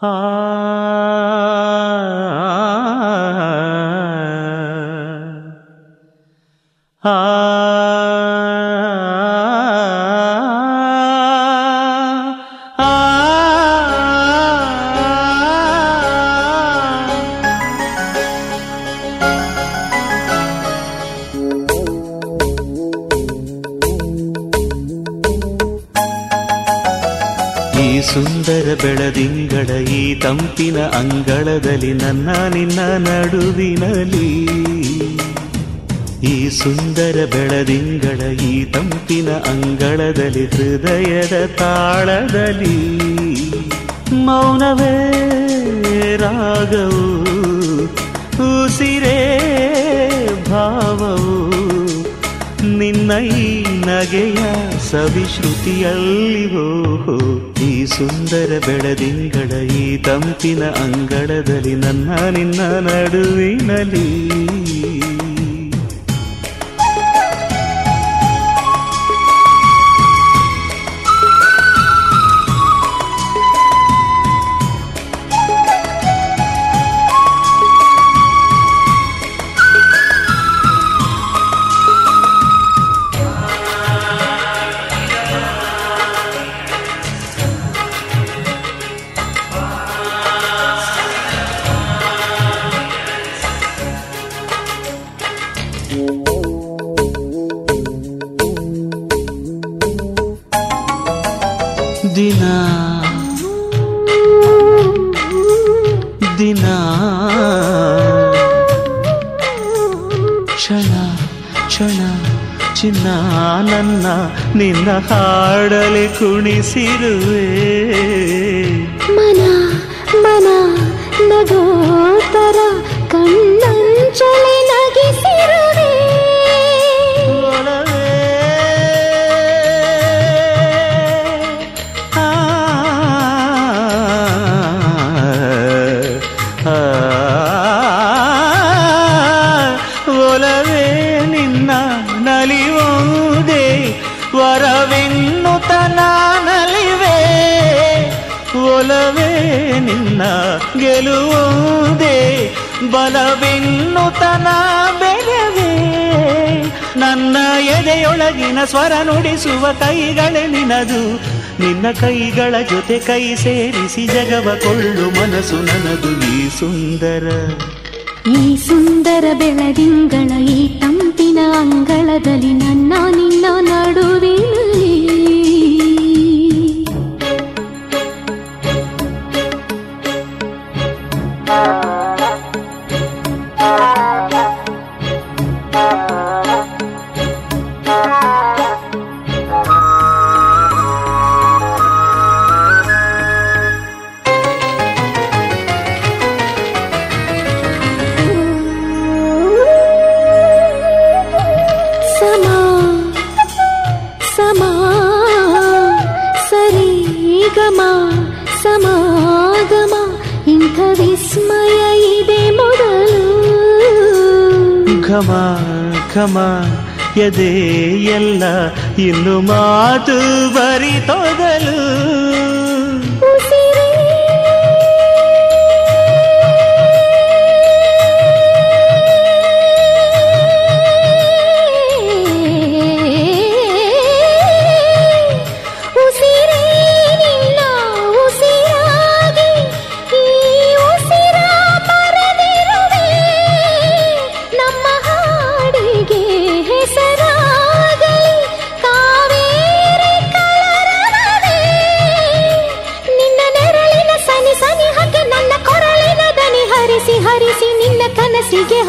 ah, ah. ah. ಈ ಸುಂದರ ಬೆಳದಿಂಗಳ ಈ ತಂಪಿನ ಅಂಗಳದಲ್ಲಿ ನನ್ನ ನಿನ್ನ ನಡುವಿನಲಿ ಈ ಸುಂದರ ಬೆಳದಿಂಗಳ ಈ ತಂಪಿನ ಅಂಗಳದಲ್ಲಿ ಹೃದಯದ ತಾಳದಲ್ಲಿ ಮೌನವೇ ರಾಗವು, ಉಸಿರೇ ಭಾವವು. ನಿನ್ನ ಸವಿ ಶ್ರುತಿಯಲ್ಲಿ ಸವಿಶ್ರುತಿಯಲ್ಲಿವೋ ಈ ಸುಂದರ ಬೆಳದಿಂಗಳ ಈ ತಂಪಿನ ಅಂಗಳದಲ್ಲಿ ನನ್ನ ನಿನ್ನ ನಡುವಿನಲ್ಲಿ. ದಿನ ದಿನ ಕ್ಷಣ ಕ್ಷಣ ಚಿನ್ನ ನನ್ನ ನಿನ್ನ ಹಾಡಲಿ ಕುಣಿಸಿರುವೆ ಮನ ಮನ ನಗೋತರ ಕಣ್ಣಂಚಲಿ ಒಲವೇ ನಿನ್ನ ಗೆಲುವುದೇ. ಬಲವೆನ್ನುತನ ಬೆರವೇ ನನ್ನ ಎದೆಯೊಳಗಿನ ಸ್ವರ ನುಡಿಸುವ ಕೈಗಳೇ ನಿನದು. ನಿನ್ನ ಕೈಗಳ ಜೊತೆ ಕೈ ಸೇರಿಸಿ ಜಗವ ಕೊಳ್ಳು ಮನಸ್ಸು ನನದು. ಈ ಸುಂದರ. ಈ ಸುಂದರ ಬೆಳದಿಂಗಳ ಈ ತಂಪಿನ ಅಂಗಳದಲ್ಲಿ ನನ್ನ ನಿನ್ನ ವಿಸ್ಮಯ ಇದೆ ಮೊದಲು. ಘಮ ಘಮ ಎದೆ ಎಲ್ಲ ಇನ್ನು ಮಾತು ಬರಿತೊದಲು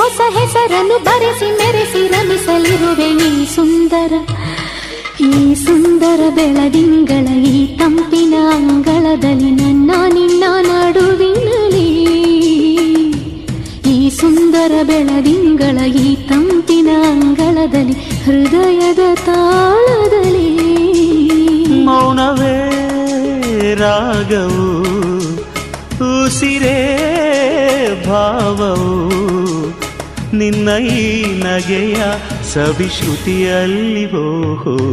ಹೊಸ ಹೆಸರನ್ನು ಬರೆಸಿ ಮೆರೆಸಿ ರಮಿಸಲಿರುವೆ ಈ ಸುಂದರ ಈ ಸುಂದರ ಬೆಳದಿಂಗಳ, ಈ ತಂಪಿನ ಅಂಗಳದಲ್ಲಿ ನನ್ನ ನಿನ್ನ ನಡುವಿನಲ್ಲಿ ಈ ಸುಂದರ ಬೆಳದಿಂಗಳ, ಈ ತಂಪಿನ ಅಂಗಳದಲ್ಲಿ, ಹೃದಯದ ತಾಳದಲ್ಲಿ. ಮೌನವೇ ರಾಗವು, ಉಸಿರೇ ಭಾವವು. ನಿನ್ನ ಈ ನಗೆಯ ಸವಿಶ್ರುತಿಯಲ್ಲಿವೋ ಹ್ಮ್